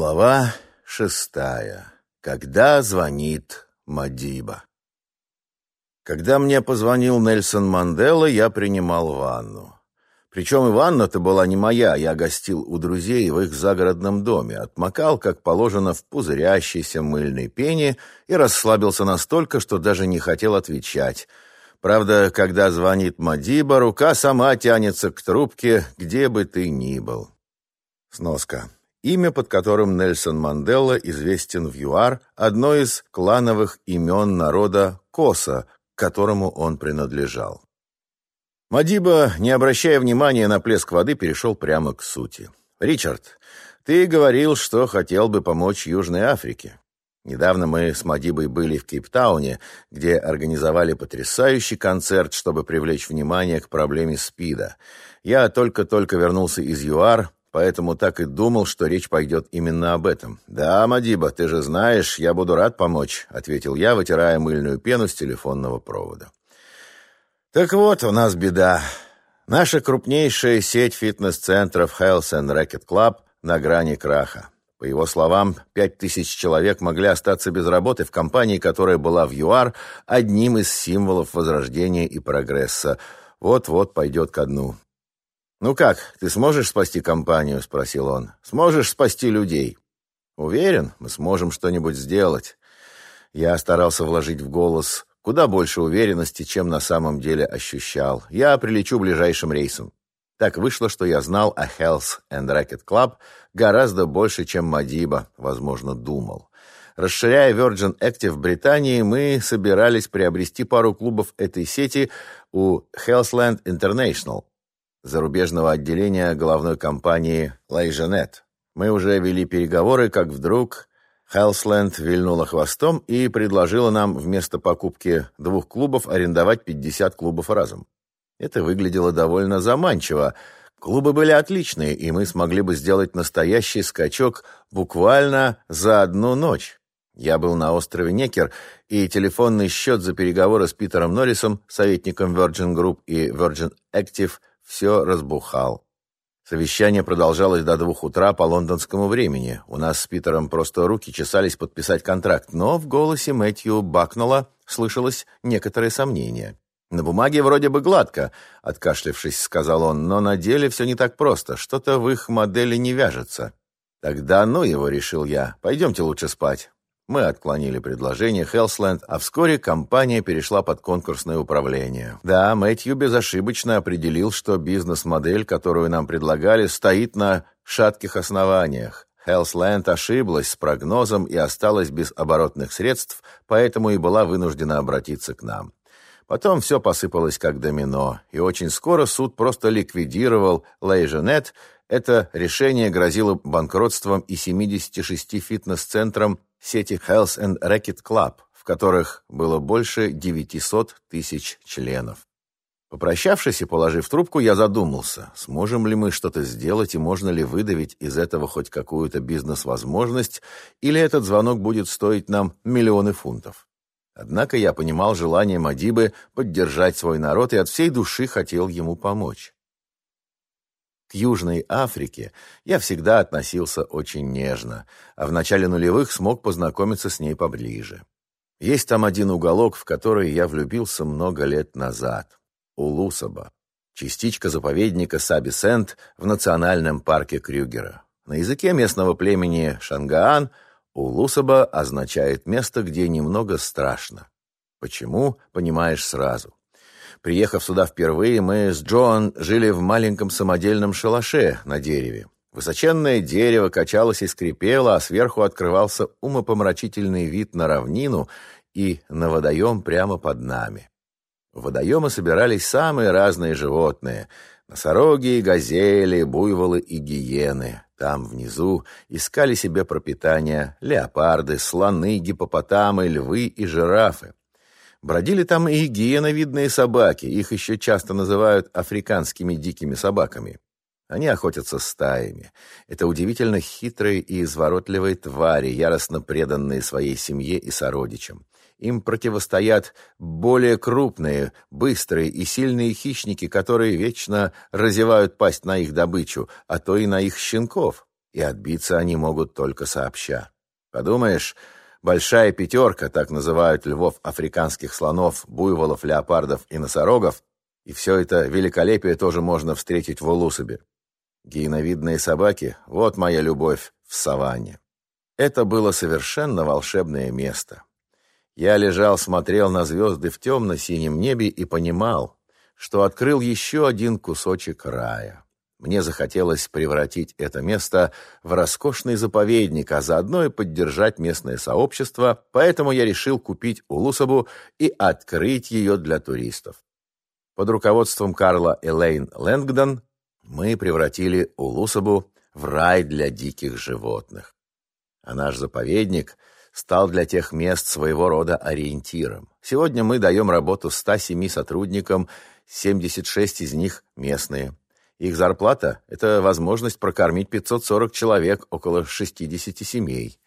Глава шестая. Когда звонит Мадиба. Когда мне позвонил Нельсон Мандела, я принимал ванну. Причем и ванна-то была не моя, я гостил у друзей в их загородном доме, отмокал, как положено, в пузырящейся мыльной пене и расслабился настолько, что даже не хотел отвечать. Правда, когда звонит Мадиба, рука сама тянется к трубке, где бы ты ни был. Сноска. Имя, под которым Нельсон Мандела известен в ЮАР, одно из клановых имен народа Коса, к которому он принадлежал. Мадиба, не обращая внимания на плеск воды, перешел прямо к сути. «Ричард, ты говорил, что хотел бы помочь Южной Африке. Недавно мы с Мадибой были в Кейптауне, где организовали потрясающий концерт, чтобы привлечь внимание к проблеме СПИДа. Я только-только вернулся из ЮАР, поэтому так и думал, что речь пойдет именно об этом. «Да, Мадиба, ты же знаешь, я буду рад помочь», — ответил я, вытирая мыльную пену с телефонного провода. «Так вот, у нас беда. Наша крупнейшая сеть фитнес-центров Health and Racket Club на грани краха. По его словам, пять тысяч человек могли остаться без работы в компании, которая была в ЮАР одним из символов возрождения и прогресса. Вот-вот пойдет ко дну. «Ну как, ты сможешь спасти компанию?» — спросил он. «Сможешь спасти людей?» «Уверен, мы сможем что-нибудь сделать». Я старался вложить в голос куда больше уверенности, чем на самом деле ощущал. Я прилечу ближайшим рейсом. Так вышло, что я знал о Health and Racket Club гораздо больше, чем Мадиба, возможно, думал. Расширяя Virgin Active в Британии, мы собирались приобрести пару клубов этой сети у Healthland International, зарубежного отделения головной компании Лайженет. Мы уже вели переговоры, как вдруг Хелсленд вильнула хвостом и предложила нам вместо покупки двух клубов арендовать 50 клубов разом. Это выглядело довольно заманчиво. Клубы были отличные, и мы смогли бы сделать настоящий скачок буквально за одну ночь. Я был на острове Некер, и телефонный счет за переговоры с Питером Норрисом, советником Virgin Group и Virgin Active – все разбухал. Совещание продолжалось до двух утра по лондонскому времени. У нас с Питером просто руки чесались подписать контракт, но в голосе Мэтью Бакнула слышалось некоторое сомнение. «На бумаге вроде бы гладко», — откашлявшись, сказал он, «но на деле все не так просто, что-то в их модели не вяжется». «Тогда ну его», — решил я, — «пойдемте лучше спать». Мы отклонили предложение Хелсленд, а вскоре компания перешла под конкурсное управление. Да, Мэтью безошибочно определил, что бизнес-модель, которую нам предлагали, стоит на шатких основаниях. Хелсленд ошиблась с прогнозом и осталась без оборотных средств, поэтому и была вынуждена обратиться к нам. Потом все посыпалось как домино, и очень скоро суд просто ликвидировал Лейженет. Это решение грозило банкротством и 76 фитнес-центрам сети Health and Racket Club, в которых было больше 900 тысяч членов. Попрощавшись и положив трубку, я задумался, сможем ли мы что-то сделать и можно ли выдавить из этого хоть какую-то бизнес-возможность, или этот звонок будет стоить нам миллионы фунтов. Однако я понимал желание Мадибы поддержать свой народ и от всей души хотел ему помочь. К Южной Африке я всегда относился очень нежно, а в начале нулевых смог познакомиться с ней поближе. Есть там один уголок, в который я влюбился много лет назад. Улусаба. Частичка заповедника Саби-Сент в национальном парке Крюгера. На языке местного племени Шангаан Улусаба означает место, где немного страшно. Почему, понимаешь сразу. Приехав сюда впервые, мы с Джоан жили в маленьком самодельном шалаше на дереве. Высоченное дерево качалось и скрипело, а сверху открывался умопомрачительный вид на равнину и на водоем прямо под нами. В водоемы собирались самые разные животные — носороги, газели, буйволы и гиены. Там, внизу, искали себе пропитание леопарды, слоны, гипопотамы, львы и жирафы. Бродили там и гиеновидные собаки, их еще часто называют африканскими дикими собаками. Они охотятся стаями. Это удивительно хитрые и изворотливые твари, яростно преданные своей семье и сородичам. Им противостоят более крупные, быстрые и сильные хищники, которые вечно разевают пасть на их добычу, а то и на их щенков. и отбиться они могут только сообща. Подумаешь, большая пятерка, так называют львов африканских слонов, буйволов, леопардов и носорогов, и все это великолепие тоже можно встретить в Улусабе. Гейновидные собаки — вот моя любовь в саванне. Это было совершенно волшебное место. Я лежал, смотрел на звезды в темно-синем небе и понимал, что открыл еще один кусочек рая. Мне захотелось превратить это место в роскошный заповедник, а заодно и поддержать местное сообщество, поэтому я решил купить Улусабу и открыть ее для туристов. Под руководством Карла Элейн Лэнгдон мы превратили Улусабу в рай для диких животных. А наш заповедник стал для тех мест своего рода ориентиром. Сегодня мы даем работу 107 сотрудникам, 76 из них местные. Их зарплата – это возможность прокормить 540 человек, около 60 семей.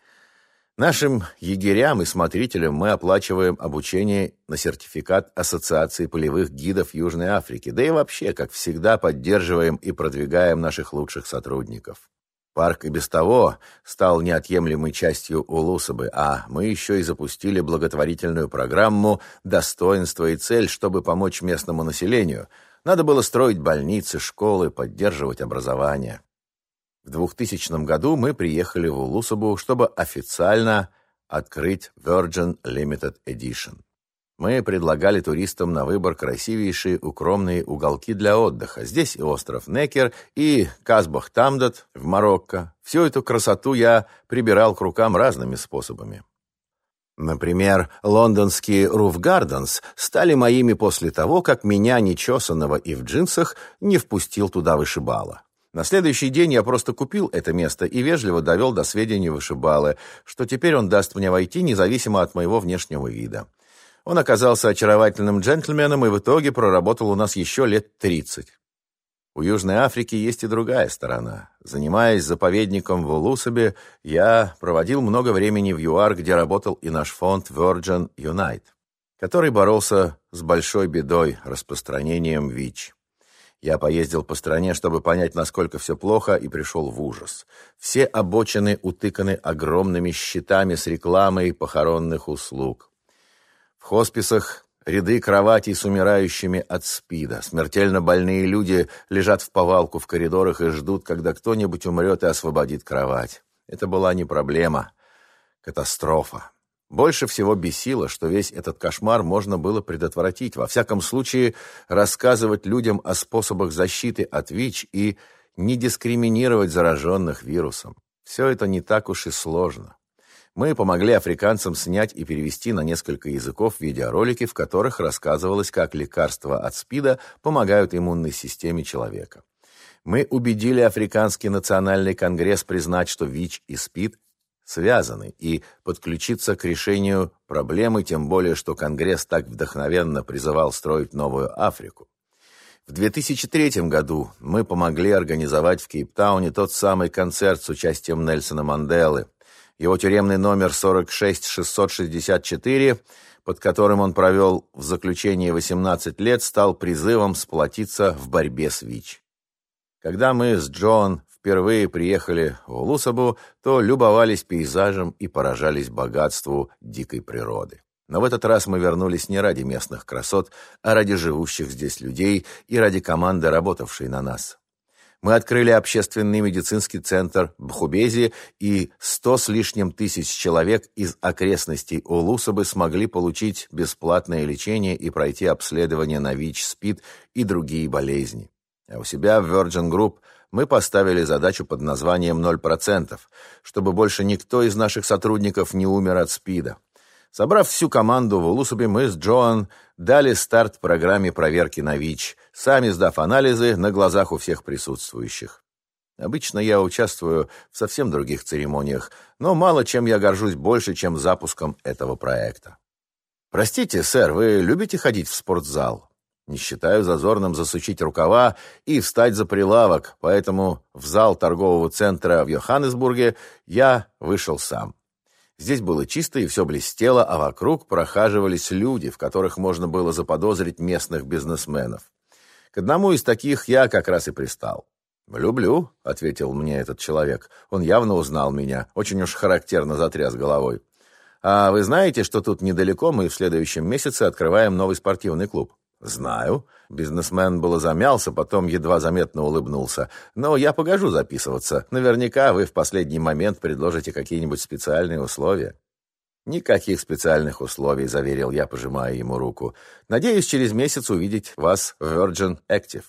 Нашим егерям и смотрителям мы оплачиваем обучение на сертификат Ассоциации полевых гидов Южной Африки, да и вообще, как всегда, поддерживаем и продвигаем наших лучших сотрудников. Парк и без того стал неотъемлемой частью Улусабы, а мы еще и запустили благотворительную программу «Достоинство и цель», чтобы помочь местному населению – надо было строить больницы, школы, поддерживать образование. В 2000 году мы приехали в Улусабу, чтобы официально открыть Virgin Limited Edition. Мы предлагали туристам на выбор красивейшие укромные уголки для отдыха. Здесь и остров Некер, и Казбах-Тамдат в Марокко. Всю эту красоту я прибирал к рукам разными способами. Например, лондонские Руф Гарденс стали моими после того, как меня, нечесанного и в джинсах, не впустил туда вышибала. На следующий день я просто купил это место и вежливо довел до сведения вышибалы, что теперь он даст мне войти независимо от моего внешнего вида. Он оказался очаровательным джентльменом и в итоге проработал у нас еще лет тридцать. У Южной Африки есть и другая сторона. Занимаясь заповедником в Улусабе, я проводил много времени в ЮАР, где работал и наш фонд Virgin Unite, который боролся с большой бедой, распространением ВИЧ. Я поездил по стране, чтобы понять, насколько все плохо, и пришел в ужас. Все обочины утыканы огромными щитами с рекламой похоронных услуг. В хосписах Ряды кроватей с умирающими от СПИДа. Смертельно больные люди лежат в повалку в коридорах и ждут, когда кто-нибудь умрет и освободит кровать. Это была не проблема. Катастрофа. Больше всего бесило, что весь этот кошмар можно было предотвратить. Во всяком случае, рассказывать людям о способах защиты от ВИЧ и не дискриминировать зараженных вирусом. Все это не так уж и сложно. Мы помогли африканцам снять и перевести на несколько языков видеоролики, в которых рассказывалось, как лекарства от СПИДа помогают иммунной системе человека. Мы убедили Африканский национальный конгресс признать, что ВИЧ и СПИД связаны, и подключиться к решению проблемы, тем более, что Конгресс так вдохновенно призывал строить новую Африку. В 2003 году мы помогли организовать в Кейптауне тот самый концерт с участием Нельсона Манделы, его тюремный номер 46664, под которым он провел в заключении 18 лет, стал призывом сплотиться в борьбе с ВИЧ. Когда мы с Джон впервые приехали в Улусабу, то любовались пейзажем и поражались богатству дикой природы. Но в этот раз мы вернулись не ради местных красот, а ради живущих здесь людей и ради команды, работавшей на нас. Мы открыли общественный медицинский центр Бхубези, и сто с лишним тысяч человек из окрестностей Улусабы смогли получить бесплатное лечение и пройти обследование на ВИЧ, СПИД и другие болезни. А у себя в Virgin Group мы поставили задачу под названием «0%, чтобы больше никто из наших сотрудников не умер от СПИДа. Собрав всю команду в Улусубе, мы с Джоан дали старт программе проверки на ВИЧ, сами сдав анализы на глазах у всех присутствующих. Обычно я участвую в совсем других церемониях, но мало чем я горжусь больше, чем запуском этого проекта. Простите, сэр, вы любите ходить в спортзал? Не считаю зазорным засучить рукава и встать за прилавок, поэтому в зал торгового центра в Йоханнесбурге я вышел сам. Здесь было чисто и все блестело, а вокруг прохаживались люди, в которых можно было заподозрить местных бизнесменов. К одному из таких я как раз и пристал. «Люблю», — ответил мне этот человек. Он явно узнал меня, очень уж характерно затряс головой. «А вы знаете, что тут недалеко мы в следующем месяце открываем новый спортивный клуб?» «Знаю». Бизнесмен было замялся, потом едва заметно улыбнулся. «Но я погожу записываться. Наверняка вы в последний момент предложите какие-нибудь специальные условия». «Никаких специальных условий», — заверил я, пожимая ему руку. «Надеюсь, через месяц увидеть вас в Virgin Active».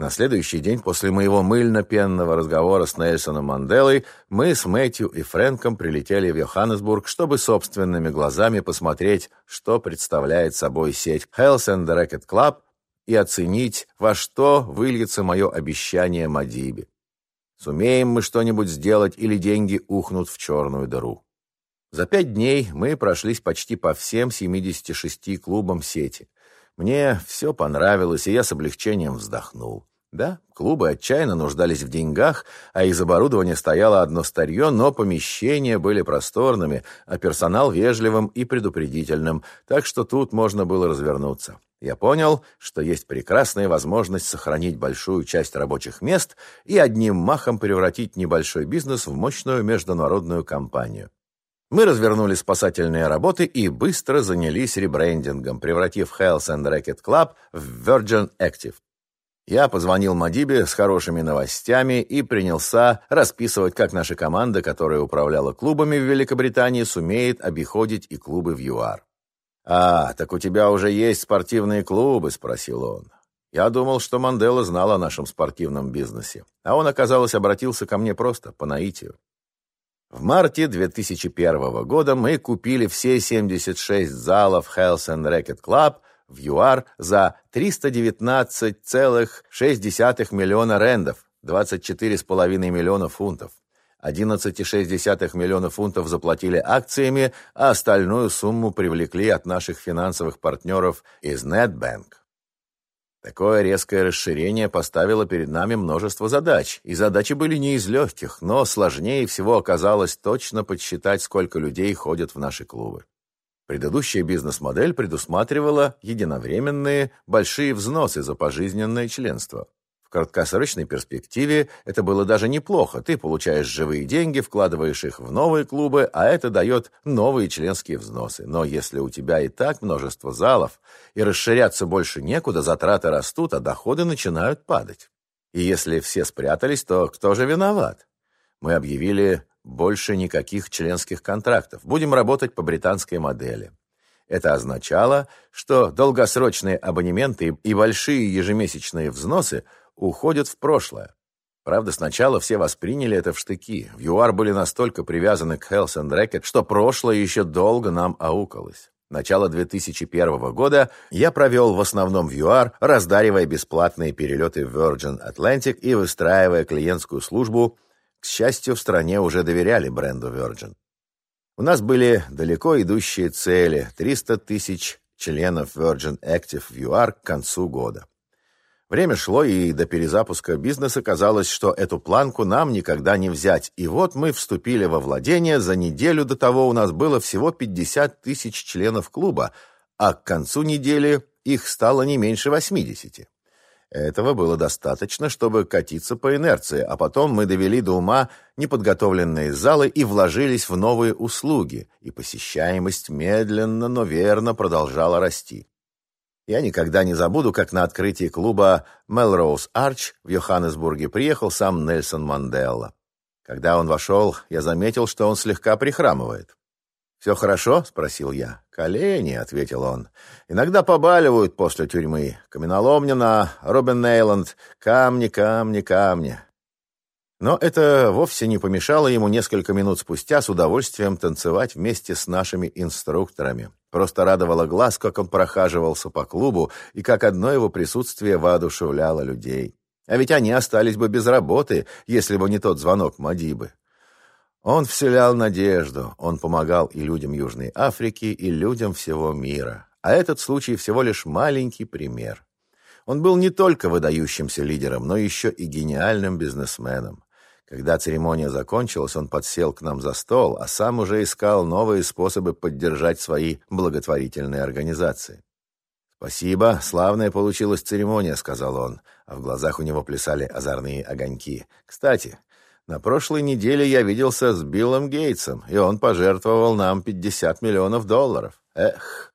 На следующий день после моего мыльно-пенного разговора с Нельсоном Манделой мы с Мэтью и Фрэнком прилетели в Йоханнесбург, чтобы собственными глазами посмотреть, что представляет собой сеть Health and Racket Club и оценить, во что выльется мое обещание Мадибе. Сумеем мы что-нибудь сделать или деньги ухнут в черную дыру. За пять дней мы прошлись почти по всем 76 клубам сети. Мне все понравилось, и я с облегчением вздохнул. Да, клубы отчаянно нуждались в деньгах, а из оборудования стояло одно старье, но помещения были просторными, а персонал вежливым и предупредительным, так что тут можно было развернуться. Я понял, что есть прекрасная возможность сохранить большую часть рабочих мест и одним махом превратить небольшой бизнес в мощную международную компанию. Мы развернули спасательные работы и быстро занялись ребрендингом, превратив Health and Racket Club в Virgin Active. Я позвонил Мадибе с хорошими новостями и принялся расписывать, как наша команда, которая управляла клубами в Великобритании, сумеет обиходить и клубы в ЮАР. «А, так у тебя уже есть спортивные клубы?» — спросил он. Я думал, что Мандела знал о нашем спортивном бизнесе, а он, оказалось, обратился ко мне просто по наитию. В марте 2001 года мы купили все 76 залов Health and Racket Club — в ЮАР за 319,6 миллиона рендов, 24,5 миллиона фунтов. 11,6 миллиона фунтов заплатили акциями, а остальную сумму привлекли от наших финансовых партнеров из NetBank. Такое резкое расширение поставило перед нами множество задач, и задачи были не из легких, но сложнее всего оказалось точно подсчитать, сколько людей ходят в наши клубы. Предыдущая бизнес-модель предусматривала единовременные большие взносы за пожизненное членство. Краткосрочной перспективе это было даже неплохо. Ты получаешь живые деньги, вкладываешь их в новые клубы, а это дает новые членские взносы. Но если у тебя и так множество залов, и расширяться больше некуда, затраты растут, а доходы начинают падать. И если все спрятались, то кто же виноват? Мы объявили больше никаких членских контрактов. Будем работать по британской модели. Это означало, что долгосрочные абонементы и большие ежемесячные взносы уходят в прошлое. Правда, сначала все восприняли это в штыки. В ЮАР были настолько привязаны к Health and Racket, что прошлое еще долго нам аукалось. Начало 2001 года я провел в основном в ЮАР, раздаривая бесплатные перелеты в Virgin Atlantic и выстраивая клиентскую службу к счастью, в стране уже доверяли бренду Virgin. У нас были далеко идущие цели – 300 тысяч членов Virgin Active в ЮАР к концу года. Время шло, и до перезапуска бизнеса казалось, что эту планку нам никогда не взять. И вот мы вступили во владение, за неделю до того у нас было всего 50 тысяч членов клуба, а к концу недели их стало не меньше 80. Этого было достаточно, чтобы катиться по инерции, а потом мы довели до ума неподготовленные залы и вложились в новые услуги, и посещаемость медленно, но верно продолжала расти. Я никогда не забуду, как на открытии клуба Melrose Arch в Йоханнесбурге приехал сам Нельсон Манделла. Когда он вошел, я заметил, что он слегка прихрамывает. «Все хорошо?» — спросил я. «Колени», — ответил он. «Иногда побаливают после тюрьмы. Каменоломня на Робин-Нейланд. Камни, камни, камни». Но это вовсе не помешало ему несколько минут спустя с удовольствием танцевать вместе с нашими инструкторами. Просто радовало глаз, как он прохаживался по клубу и как одно его присутствие воодушевляло людей. А ведь они остались бы без работы, если бы не тот звонок Мадибы. Он вселял надежду, он помогал и людям Южной Африки, и людям всего мира. А этот случай всего лишь маленький пример. Он был не только выдающимся лидером, но еще и гениальным бизнесменом. Когда церемония закончилась, он подсел к нам за стол, а сам уже искал новые способы поддержать свои благотворительные организации. «Спасибо, славная получилась церемония», — сказал он, а в глазах у него плясали озорные огоньки. «Кстати, на прошлой неделе я виделся с Биллом Гейтсом, и он пожертвовал нам 50 миллионов долларов. Эх!»